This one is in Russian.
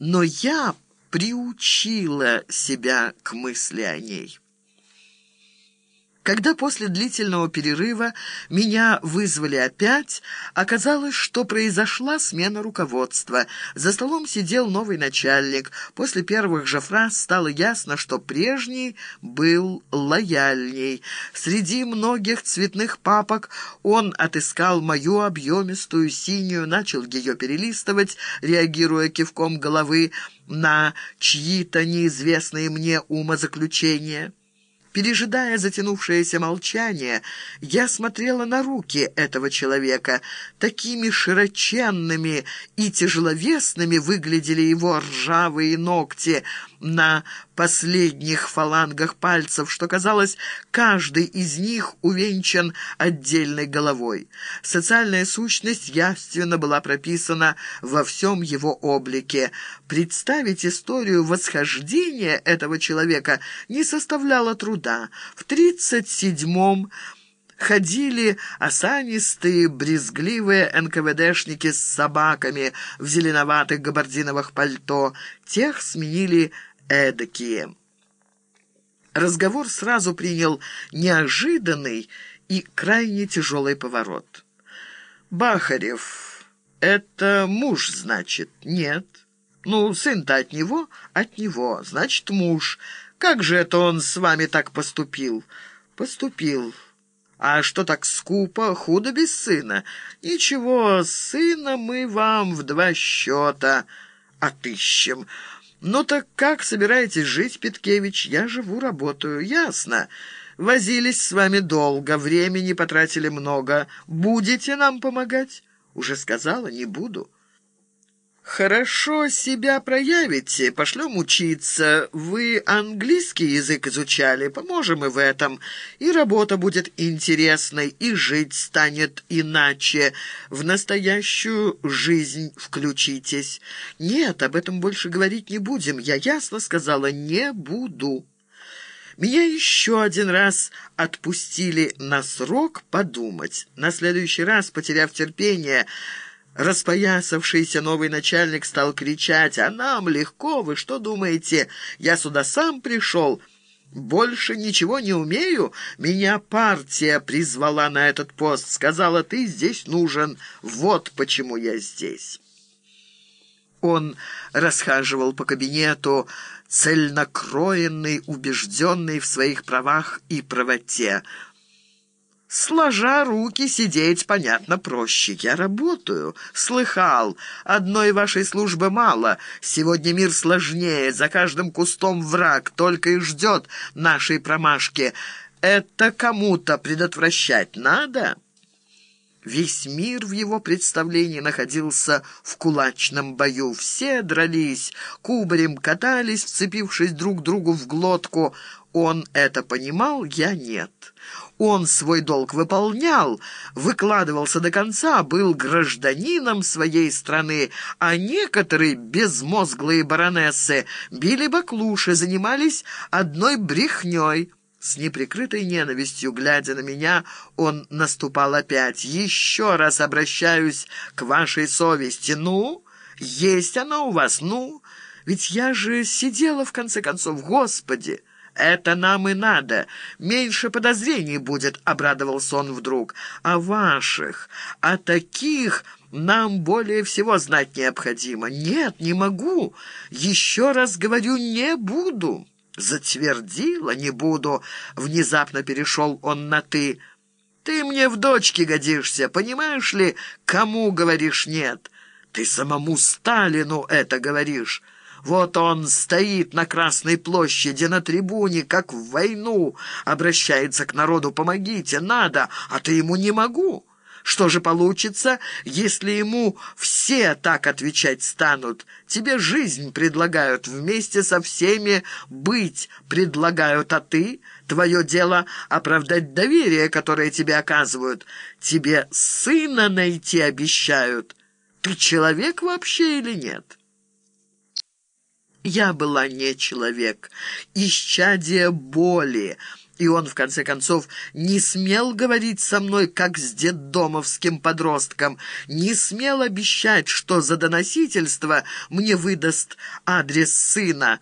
но я приучила себя к мысли о ней. Когда после длительного перерыва меня вызвали опять, оказалось, что произошла смена руководства. За столом сидел новый начальник. После первых же фраз стало ясно, что прежний был лояльней. Среди многих цветных папок он отыскал мою объемистую синюю, начал ее перелистывать, реагируя кивком головы на чьи-то неизвестные мне умозаключения. Пережидая затянувшееся молчание, я смотрела на руки этого человека. Такими широченными и тяжеловесными выглядели его ржавые ногти на последних фалангах пальцев, что, казалось, каждый из них увенчан отдельной головой. Социальная сущность явственно была прописана во всем его облике. Представить историю восхождения этого человека не составляло труда. В тридцать седьмом ходили осанистые, брезгливые НКВДшники с собаками в зеленоватых габардиновых пальто. Тех сменили эдакие. Разговор сразу принял неожиданный и крайне тяжелый поворот. «Бахарев, это муж, значит?» «Нет». «Ну, сын-то от него?» «От него, значит, муж. Как же это он с вами так поступил?» «Поступил». «А что так скупо, худо без сына?» «Ничего, сына мы вам в два счета отыщем». «Ну так как собираетесь жить, Петкевич? Я живу, работаю. Ясно. Возились с вами долго, времени потратили много. Будете нам помогать?» «Уже сказала, не буду». «Хорошо себя проявите, пошлем учиться. Вы английский язык изучали, поможем и в этом. И работа будет интересной, и жить станет иначе. В настоящую жизнь включитесь. Нет, об этом больше говорить не будем. Я ясно сказала, не буду». Меня еще один раз отпустили на срок подумать. На следующий раз, потеряв терпение... Распоясавшийся новый начальник стал кричать, «А нам легко, вы что думаете? Я сюда сам пришел. Больше ничего не умею. Меня партия призвала на этот пост. Сказала, ты здесь нужен. Вот почему я здесь». Он расхаживал по кабинету, цельнокроенный, убежденный в своих правах и правоте. Сложа руки, сидеть, понятно, проще. Я работаю. Слыхал. Одной вашей службы мало. Сегодня мир сложнее. За каждым кустом враг. Только и ждет нашей промашки. Это кому-то предотвращать надо?» Весь мир в его представлении находился в кулачном бою. Все дрались, кубарем катались, вцепившись друг другу в глотку. Он это понимал, я нет. Он свой долг выполнял, выкладывался до конца, был гражданином своей страны, а некоторые безмозглые баронессы били баклуши, занимались одной брехней. С неприкрытой ненавистью, глядя на меня, он наступал опять. «Еще раз обращаюсь к вашей совести. Ну, есть она у вас, ну? Ведь я же сидела, в конце концов, Господи!» «Это нам и надо. Меньше подозрений будет», — обрадовался он вдруг. «А ваших, а таких нам более всего знать необходимо. Нет, не могу. Еще раз говорю, не буду». «Затвердила, не буду», — внезапно перешел он на «ты». «Ты мне в дочке годишься, понимаешь ли, кому говоришь «нет»? Ты самому Сталину это говоришь». Вот он стоит на Красной площади, на трибуне, как в войну, обращается к народу «помогите, надо», а ты ему «не могу». Что же получится, если ему все так отвечать станут? Тебе жизнь предлагают, вместе со всеми быть предлагают, а ты... Твое дело оправдать доверие, которое тебе оказывают. Тебе сына найти обещают. Ты человек вообще или нет?» Я была не человек, исчадие боли, И он, в конце концов, не смел говорить со мной, как с детдомовским подростком, не смел обещать, что за доносительство мне выдаст адрес сына,